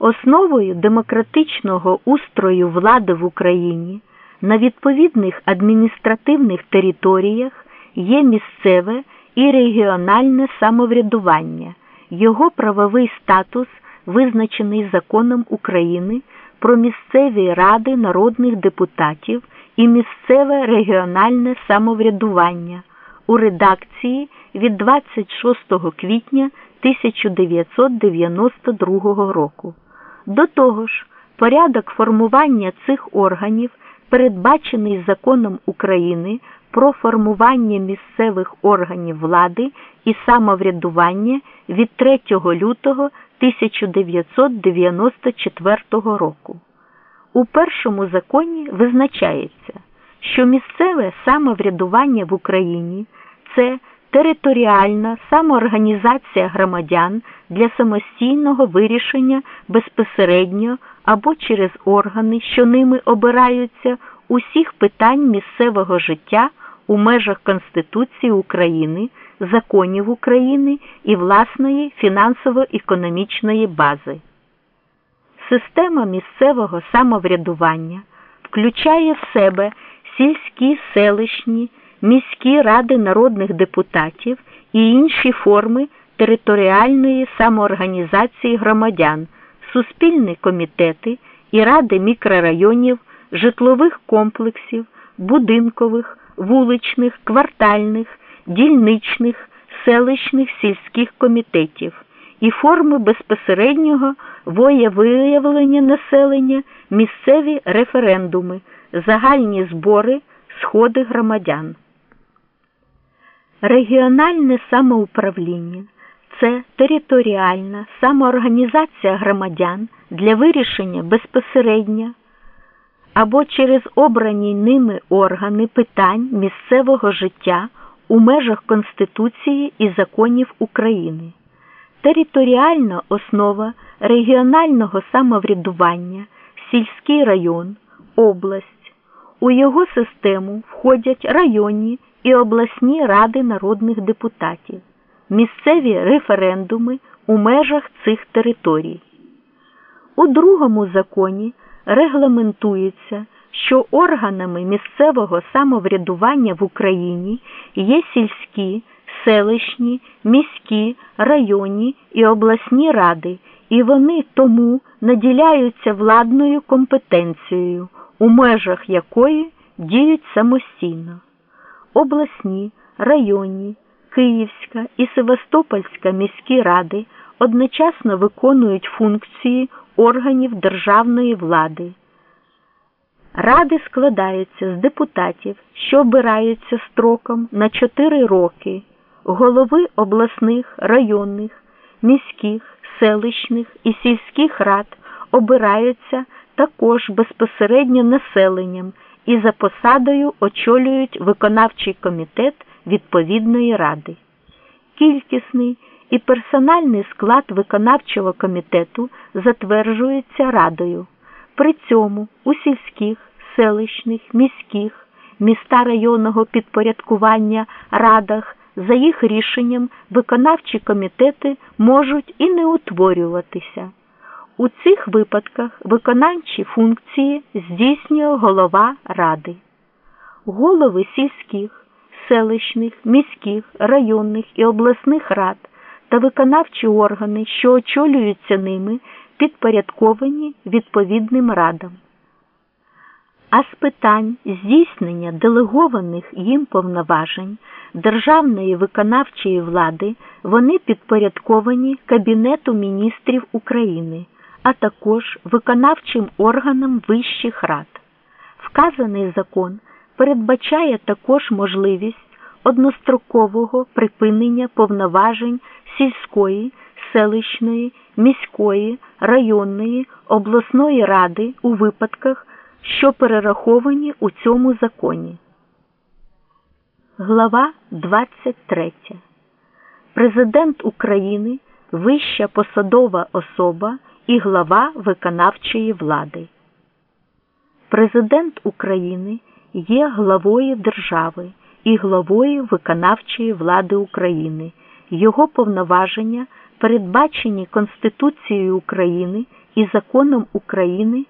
Основою демократичного устрою влади в Україні на відповідних адміністративних територіях є місцеве і регіональне самоврядування, його правовий статус визначений законом України про місцеві ради народних депутатів і місцеве регіональне самоврядування у редакції від 26 квітня 1992 року. До того ж, порядок формування цих органів передбачений законом України про формування місцевих органів влади і самоврядування від 3 лютого 1994 року. У першому законі визначається, що місцеве самоврядування в Україні це територіальна самоорганізація громадян для самостійного вирішення безпосередньо або через органи, що ними обираються, усіх питань місцевого життя у межах Конституції України, законів України і власної фінансово-економічної бази. Система місцевого самоврядування включає в себе сільські селищні міські ради народних депутатів і інші форми територіальної самоорганізації громадян, суспільні комітети і ради мікрорайонів, житлових комплексів, будинкових, вуличних, квартальних, дільничних, селищних сільських комітетів і форми безпосереднього воєвиявлення населення, місцеві референдуми, загальні збори, сходи громадян. Регіональне самоуправління це територіальна самоорганізація громадян для вирішення безпосередньо або через обрані ними органи питань місцевого життя у межах Конституції і законів України. Територіальна основа регіонального самоврядування, сільський район, область. У його систему входять районні і обласні ради народних депутатів, місцеві референдуми у межах цих територій. У другому законі регламентується, що органами місцевого самоврядування в Україні є сільські, селищні, міські, районні і обласні ради, і вони тому наділяються владною компетенцією, у межах якої діють самостійно обласні, районні, Київська і Севастопольська міські ради одночасно виконують функції органів державної влади. Ради складаються з депутатів, що обираються строком на 4 роки, голови обласних, районних, міських, селищних і сільських рад обираються також безпосередньо населенням і за посадою очолюють виконавчий комітет відповідної ради. Кількісний і персональний склад виконавчого комітету затверджується радою. При цьому у сільських, селищних, міських, міста районного підпорядкування радах за їх рішенням виконавчі комітети можуть і не утворюватися. У цих випадках виконавчі функції здійснює голова ради. Голови сільських, селищних, міських, районних і обласних рад та виконавчі органи, що очолюються ними, підпорядковані відповідним радам. А з питань здійснення делегованих їм повноважень державної виконавчої влади вони підпорядковані Кабінету міністрів України а також виконавчим органам вищих рад. Вказаний закон передбачає також можливість однострокового припинення повноважень сільської, селищної, міської, районної, обласної ради у випадках, що перераховані у цьому законі. Глава 23. Президент України вища посадова особа і глава виконавчої влади. Президент України є главою держави і главою виконавчої влади України. Його повноваження передбачені Конституцією України і законом України